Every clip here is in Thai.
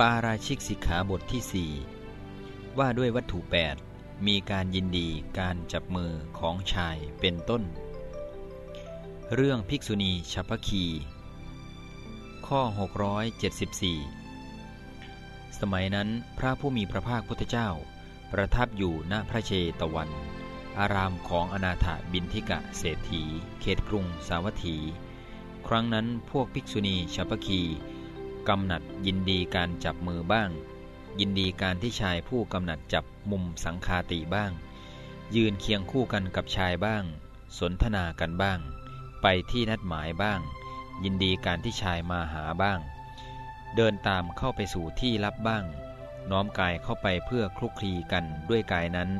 ปาราชิกสิกขาบทที่สี่ว่าด้วยวัตถุ 8 มีการยินดีการจับมือของชายเป็นต้น เรื่องภิกษุณีชัพคี ข้อ 674 สมัยนั้นพระผู้มีพระภาคพุทธเจ้า ประทับอยู่ณพระเชตวัน อารามของอนาถาบินทิกะเศรษฐี เขตกรุงสาวัตถี ครั้งนั้นพวกภิกษุณีชัพคี กำหนัดยินดีการจับมือบ้าง ยินดีการที่ชายผู้กำหนัดจับมุมสังคาติบ้าง ยืนเคียงคู่กันกับชายบ้าง สนทนากันบ้าง ไปที่นัดหมายบ้าง ยินดีการที่ชายมาหาบ้าง เดินตามเข้าไปสู่ที่ลับบ้าง น้อมกายเข้าไปเพื่อคลุกคลีกันด้วยกายนั้น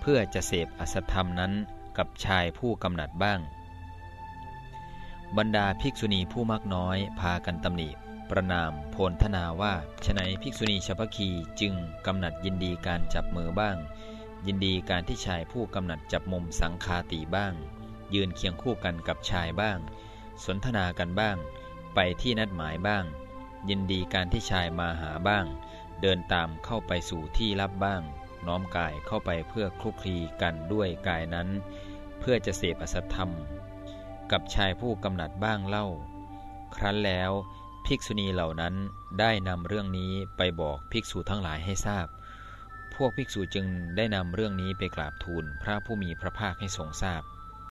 เพื่อจะเสพอสธรรมนั้นกับชายผู้กำหนัดบ้าง บรรดาภิกษุณีผู้มากน้อยพากันตำหนิ ประนามโพลธนาว่าฉนัยภิกษุณีชาวพคีจึงกำหนัดยินดีการจับมือบ้าง ยินดีการที่ชายผู้กำหนัดจับมุมสังคาตีบ้าง ยืนเคียงคู่กันกับชายบ้าง สนทนากันบ้าง ไปที่นัดหมายบ้าง ยินดีการที่ชายมาหาบ้าง เดินตามเข้าไปสู่ที่ลับบ้าง น้อมกายเข้าไปเพื่อคลุกคลีกันด้วยกายนั้น เพื่อจะเสพอสัตธรรม กับชายผู้กำหนัดบ้างเล่า ครั้นแล้ว ภิกษุณีเหล่านั้นได้นำเรื่องนี้ไปบอกภิกษุทั้งหลายให้ทราบ พวกภิกษุจึงได้นำเรื่องนี้ไปกราบทูลพระผู้มีพระภาคให้ทรงทราบ